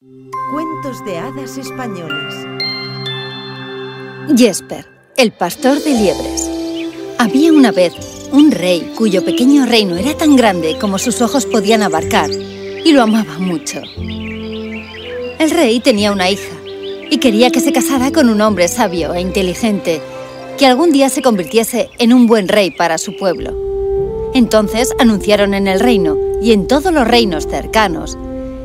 Cuentos de hadas españoles. Jesper, el pastor de liebres. Había una vez un rey cuyo pequeño reino era tan grande como sus ojos podían abarcar y lo amaba mucho. El rey tenía una hija y quería que se casara con un hombre sabio e inteligente que algún día se convirtiese en un buen rey para su pueblo. Entonces anunciaron en el reino y en todos los reinos cercanos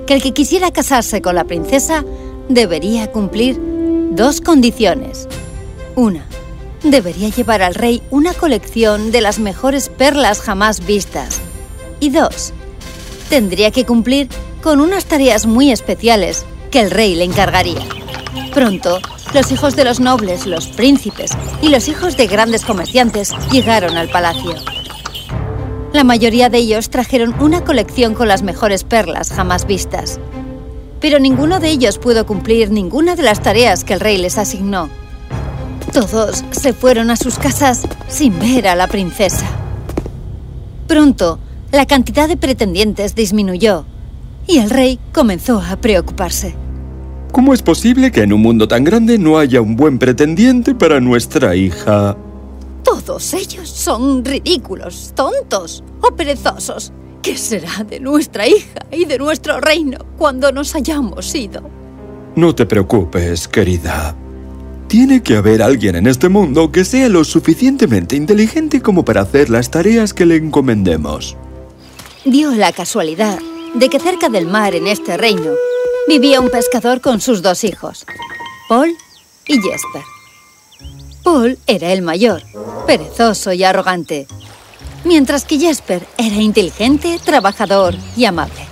que el que quisiera casarse con la princesa debería cumplir dos condiciones. Una, debería llevar al rey una colección de las mejores perlas jamás vistas. Y dos, tendría que cumplir con unas tareas muy especiales que el rey le encargaría. Pronto, los hijos de los nobles, los príncipes y los hijos de grandes comerciantes llegaron al palacio. La mayoría de ellos trajeron una colección con las mejores perlas jamás vistas. Pero ninguno de ellos pudo cumplir ninguna de las tareas que el rey les asignó. Todos se fueron a sus casas sin ver a la princesa. Pronto, la cantidad de pretendientes disminuyó y el rey comenzó a preocuparse. ¿Cómo es posible que en un mundo tan grande no haya un buen pretendiente para nuestra hija? Todos ellos son ridículos, tontos o perezosos. ¿Qué será de nuestra hija y de nuestro reino cuando nos hayamos ido? No te preocupes, querida. Tiene que haber alguien en este mundo que sea lo suficientemente inteligente como para hacer las tareas que le encomendemos. Dio la casualidad de que cerca del mar en este reino vivía un pescador con sus dos hijos, Paul y Jesper. Paul era el mayor, perezoso y arrogante, mientras que Jesper era inteligente, trabajador y amable.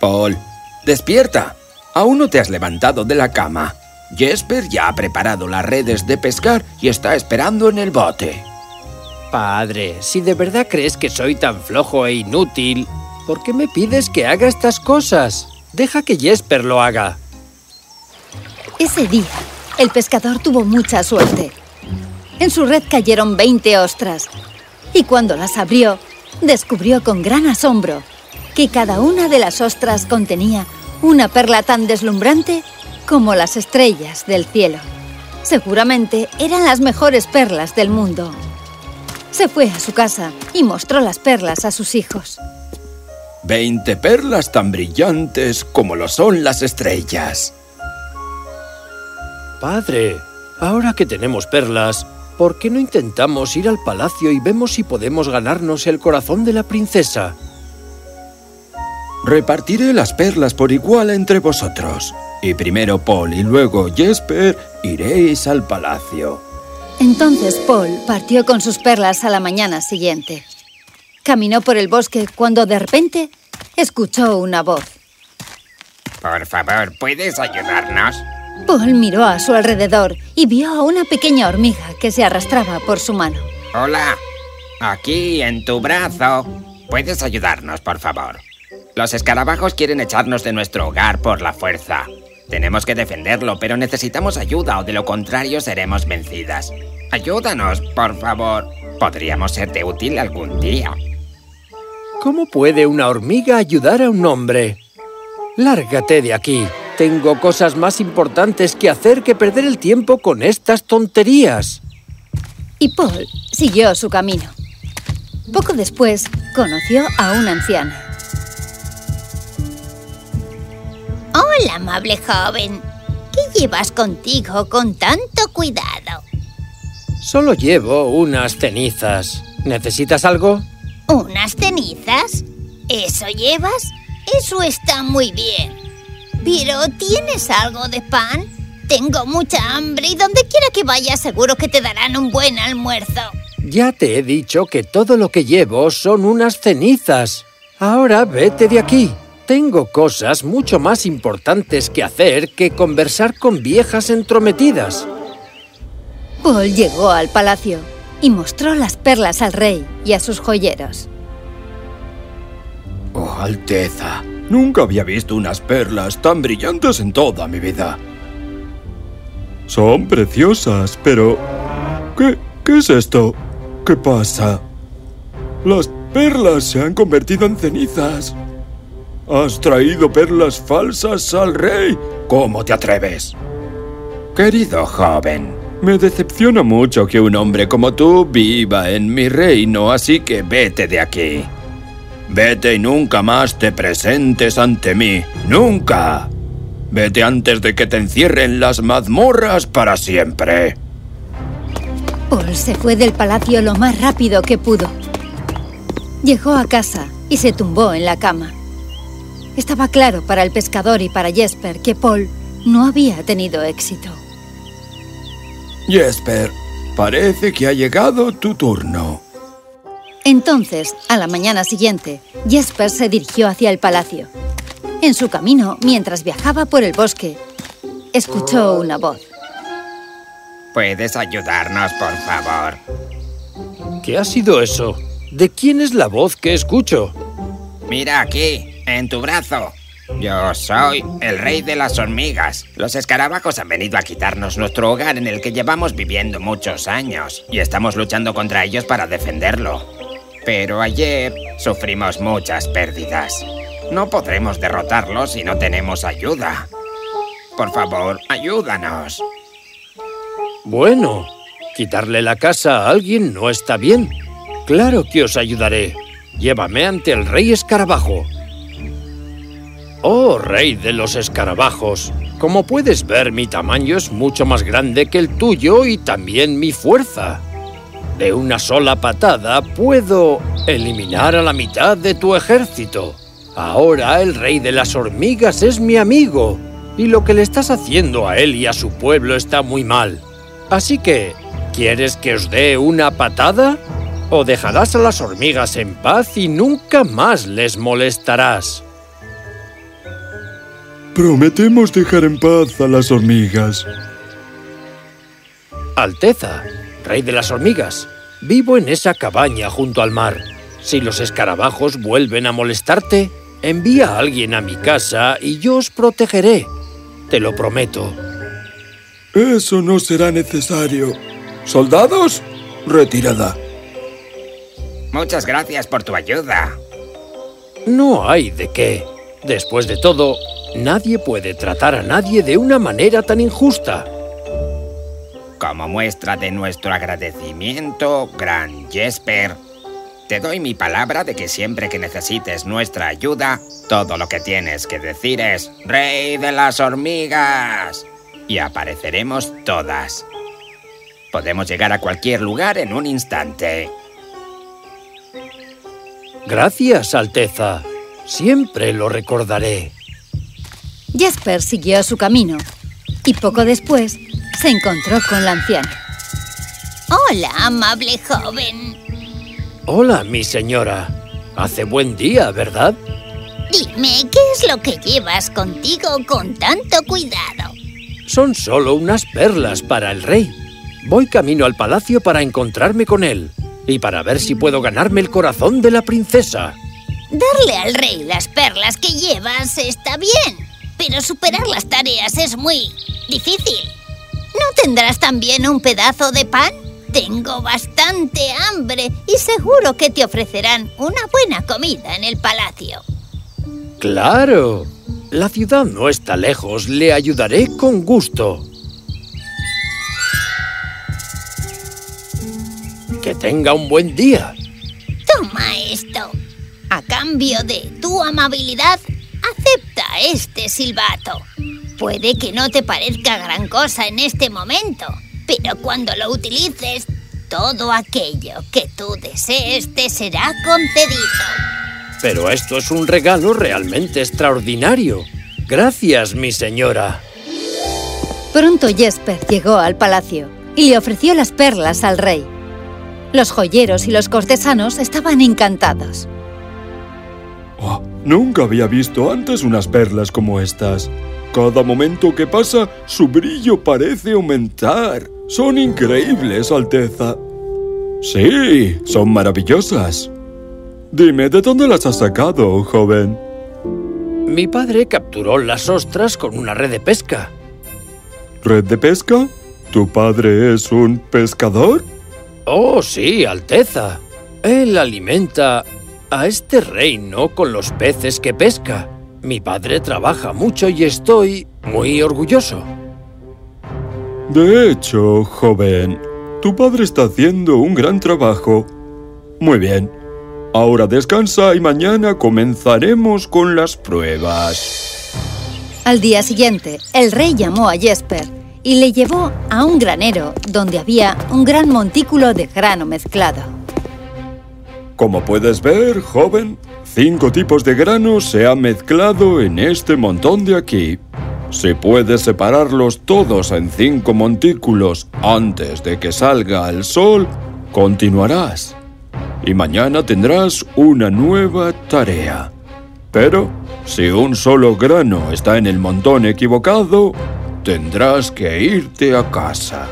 Paul, despierta. Aún no te has levantado de la cama. Jesper ya ha preparado las redes de pescar y está esperando en el bote. Padre, si de verdad crees que soy tan flojo e inútil, ¿por qué me pides que haga estas cosas? Deja que Jesper lo haga. Ese día, el pescador tuvo mucha suerte. En su red cayeron 20 ostras y cuando las abrió, descubrió con gran asombro que cada una de las ostras contenía una perla tan deslumbrante como las estrellas del cielo. Seguramente eran las mejores perlas del mundo. Se fue a su casa y mostró las perlas a sus hijos. Veinte perlas tan brillantes como lo son las estrellas. Padre, ahora que tenemos perlas, ¿por qué no intentamos ir al palacio y vemos si podemos ganarnos el corazón de la princesa? Repartiré las perlas por igual entre vosotros. Y primero Paul y luego Jesper iréis al palacio. Entonces Paul partió con sus perlas a la mañana siguiente. Caminó por el bosque cuando de repente escuchó una voz. Por favor, ¿puedes ayudarnos? Paul miró a su alrededor y vio a una pequeña hormiga que se arrastraba por su mano. Hola, aquí en tu brazo. ¿Puedes ayudarnos, por favor? Los escarabajos quieren echarnos de nuestro hogar por la fuerza. Tenemos que defenderlo, pero necesitamos ayuda o de lo contrario seremos vencidas. Ayúdanos, por favor. Podríamos serte útil algún día. ¿Cómo puede una hormiga ayudar a un hombre? Lárgate de aquí. Tengo cosas más importantes que hacer que perder el tiempo con estas tonterías. Y Paul siguió su camino. Poco después, conoció a una anciana. Hola, amable joven. ¿Qué llevas contigo con tanto cuidado? Solo llevo unas cenizas. ¿Necesitas algo? ¿Unas cenizas? ¿Eso llevas? Eso está muy bien. Pero, ¿tienes algo de pan? Tengo mucha hambre y donde quiera que vayas seguro que te darán un buen almuerzo. Ya te he dicho que todo lo que llevo son unas cenizas. Ahora vete de aquí. Tengo cosas mucho más importantes que hacer que conversar con viejas entrometidas. Paul llegó al palacio y mostró las perlas al rey y a sus joyeros. ¡Oh, Alteza! Nunca había visto unas perlas tan brillantes en toda mi vida. Son preciosas, pero... ¿Qué, qué es esto? ¿Qué pasa? Las perlas se han convertido en cenizas. ¿Has traído perlas falsas al rey? ¿Cómo te atreves? Querido joven, Me decepciona mucho que un hombre como tú viva en mi reino, así que vete de aquí. Vete y nunca más te presentes ante mí. ¡Nunca! Vete antes de que te encierren las mazmorras para siempre. Paul se fue del palacio lo más rápido que pudo. Llegó a casa y se tumbó en la cama. Estaba claro para el pescador y para Jesper que Paul no había tenido éxito. Jesper, parece que ha llegado tu turno. Entonces, a la mañana siguiente, Jesper se dirigió hacia el palacio. En su camino, mientras viajaba por el bosque, escuchó una voz. ¿Puedes ayudarnos, por favor? ¿Qué ha sido eso? ¿De quién es la voz que escucho? Mira aquí, en tu brazo. Yo soy el rey de las hormigas. Los escarabajos han venido a quitarnos nuestro hogar en el que llevamos viviendo muchos años y estamos luchando contra ellos para defenderlo. Pero ayer sufrimos muchas pérdidas. No podremos derrotarlos si no tenemos ayuda. Por favor, ayúdanos. Bueno, quitarle la casa a alguien no está bien. Claro que os ayudaré. Llévame ante el rey escarabajo. Oh, rey de los escarabajos. Como puedes ver, mi tamaño es mucho más grande que el tuyo y también mi fuerza. De una sola patada puedo eliminar a la mitad de tu ejército. Ahora el rey de las hormigas es mi amigo. Y lo que le estás haciendo a él y a su pueblo está muy mal. Así que, ¿quieres que os dé una patada? ¿O dejarás a las hormigas en paz y nunca más les molestarás? Prometemos dejar en paz a las hormigas. Alteza, rey de las hormigas, vivo en esa cabaña junto al mar. Si los escarabajos vuelven a molestarte, envía a alguien a mi casa y yo os protegeré. Te lo prometo. Eso no será necesario. ¿Soldados? Retirada. Muchas gracias por tu ayuda. No hay de qué. Después de todo, nadie puede tratar a nadie de una manera tan injusta. Como muestra de nuestro agradecimiento, Gran Jesper, te doy mi palabra de que siempre que necesites nuestra ayuda, todo lo que tienes que decir es ¡Rey de las hormigas! Y apareceremos todas. Podemos llegar a cualquier lugar en un instante. Gracias, Alteza. Siempre lo recordaré. Jesper siguió su camino y poco después se encontró con la anciana. Hola, amable joven. Hola, mi señora. Hace buen día, ¿verdad? Dime, ¿qué es lo que llevas contigo con tanto cuidado? Son solo unas perlas para el rey. Voy camino al palacio para encontrarme con él y para ver si puedo ganarme el corazón de la princesa. Darle al rey las perlas que llevas está bien, pero superar las tareas es muy difícil. ¿No tendrás también un pedazo de pan? Tengo bastante hambre y seguro que te ofrecerán una buena comida en el palacio. ¡Claro! La ciudad no está lejos. Le ayudaré con gusto. Que tenga un buen día. Toma esto. A cambio de tu amabilidad, acepta este silbato. Puede que no te parezca gran cosa en este momento, pero cuando lo utilices, todo aquello que tú desees te será concedido. Pero esto es un regalo realmente extraordinario. Gracias, mi señora. Pronto Jesper llegó al palacio y le ofreció las perlas al rey. Los joyeros y los cortesanos estaban encantados. Oh, nunca había visto antes unas perlas como estas. Cada momento que pasa, su brillo parece aumentar. Son increíbles, Alteza. Sí, son maravillosas. Dime, ¿de dónde las has sacado, joven? Mi padre capturó las ostras con una red de pesca. ¿Red de pesca? ¿Tu padre es un pescador? Oh, sí, Alteza. Él alimenta a este reino con los peces que pesca. Mi padre trabaja mucho y estoy muy orgulloso. De hecho, joven, tu padre está haciendo un gran trabajo. Muy bien. Ahora descansa y mañana comenzaremos con las pruebas. Al día siguiente, el rey llamó a Jesper y le llevó a un granero donde había un gran montículo de grano mezclado. Como puedes ver, joven, cinco tipos de grano se han mezclado en este montón de aquí. Si puedes separarlos todos en cinco montículos antes de que salga el sol, continuarás. Y mañana tendrás una nueva tarea. Pero, si un solo grano está en el montón equivocado, tendrás que irte a casa.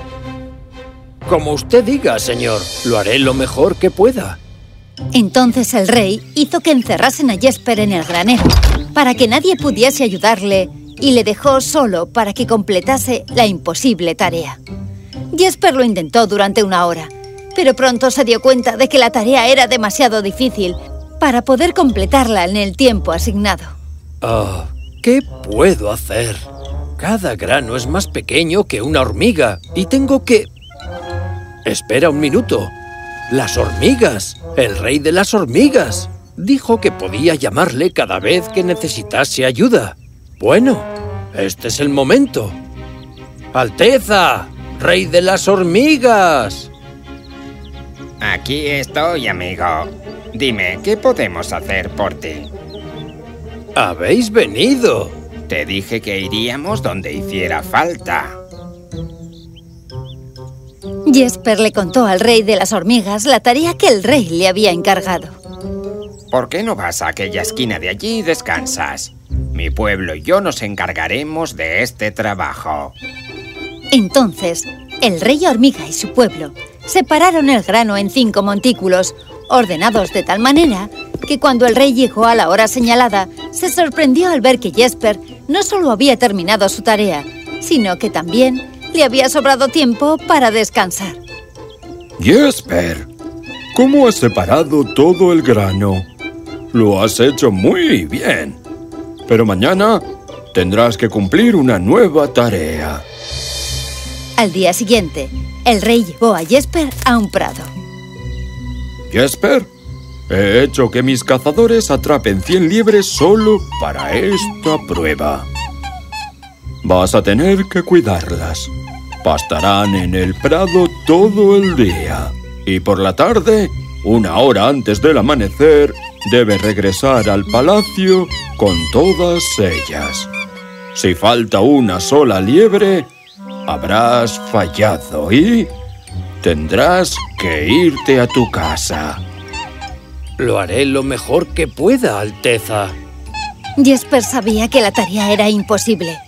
Como usted diga, señor, lo haré lo mejor que pueda. Entonces el rey hizo que encerrasen a Jesper en el granero, para que nadie pudiese ayudarle y le dejó solo para que completase la imposible tarea. Jesper lo intentó durante una hora, pero pronto se dio cuenta de que la tarea era demasiado difícil para poder completarla en el tiempo asignado. Ah, ¿qué puedo hacer? Cada grano es más pequeño que una hormiga y tengo que... Espera un minuto. Las hormigas. El rey de las hormigas. Dijo que podía llamarle cada vez que necesitase ayuda. Bueno, este es el momento. ¡Alteza! ¡Rey de las hormigas! Aquí estoy, amigo. Dime, ¿qué podemos hacer por ti? ¡Habéis venido! Te dije que iríamos donde hiciera falta. Jesper le contó al rey de las hormigas la tarea que el rey le había encargado. ¿Por qué no vas a aquella esquina de allí y descansas? Mi pueblo y yo nos encargaremos de este trabajo. Entonces, el rey hormiga y su pueblo separaron el grano en cinco montículos, ordenados de tal manera que cuando el rey llegó a la hora señalada, se sorprendió al ver que Jesper no solo había terminado su tarea, sino que también le había sobrado tiempo para descansar. Jesper, ¿cómo has separado todo el grano? Lo has hecho muy bien. Pero mañana tendrás que cumplir una nueva tarea. Al día siguiente, el rey llevó a Jesper a un prado. Jesper, he hecho que mis cazadores atrapen 100 liebres solo para esta prueba. Vas a tener que cuidarlas. Pastarán en el prado todo el día. Y por la tarde, una hora antes del amanecer, debes regresar al palacio con todas ellas. Si falta una sola liebre, habrás fallado y tendrás que irte a tu casa. Lo haré lo mejor que pueda, Alteza. Jesper sabía que la tarea era imposible.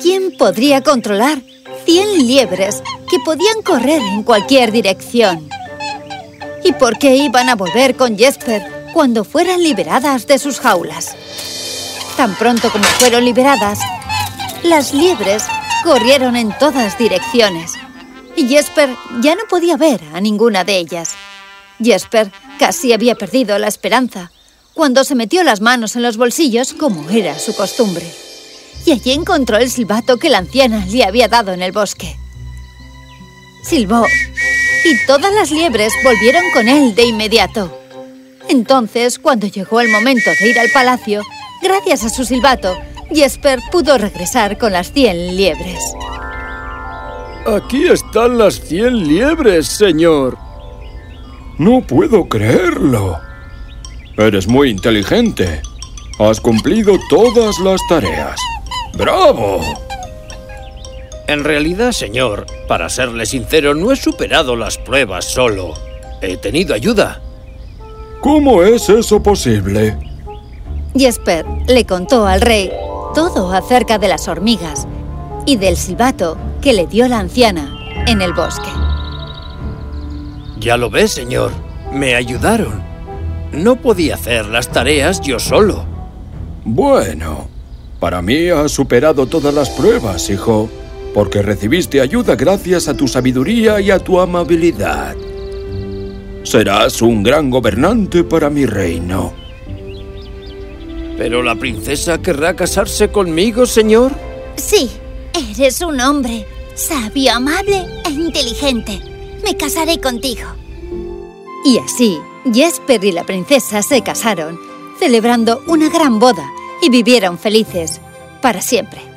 ¿Quién podría controlar 100 liebres que podían correr en cualquier dirección? ¿Y por qué iban a volver con Jesper cuando fueran liberadas de sus jaulas? Tan pronto como fueron liberadas, las liebres corrieron en todas direcciones y Jesper ya no podía ver a ninguna de ellas. Jesper casi había perdido la esperanza cuando se metió las manos en los bolsillos como era su costumbre. Y allí encontró el silbato que la anciana le había dado en el bosque. Silbó y todas las liebres volvieron con él de inmediato. Entonces, cuando llegó el momento de ir al palacio, gracias a su silbato, Jesper pudo regresar con las 100 liebres. Aquí están las 100 liebres, señor. No puedo creerlo. Eres muy inteligente. Has cumplido todas las tareas. ¡Bravo! En realidad, señor, para serle sincero, no he superado las pruebas solo. He tenido ayuda. ¿Cómo es eso posible? Jesper le contó al rey todo acerca de las hormigas y del silbato que le dio la anciana en el bosque. Ya lo ves, señor. Me ayudaron. No podía hacer las tareas yo solo. Bueno, para mí has superado todas las pruebas, hijo, porque recibiste ayuda gracias a tu sabiduría y a tu amabilidad. Serás un gran gobernante para mi reino. ¿Pero la princesa querrá casarse conmigo, señor? Sí, eres un hombre sabio, amable e inteligente. Me casaré contigo. Y así, Jesper y la princesa se casaron, celebrando una gran boda y vivieron felices para siempre.